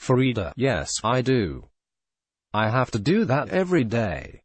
Farida, yes, I do. I have to do that every day.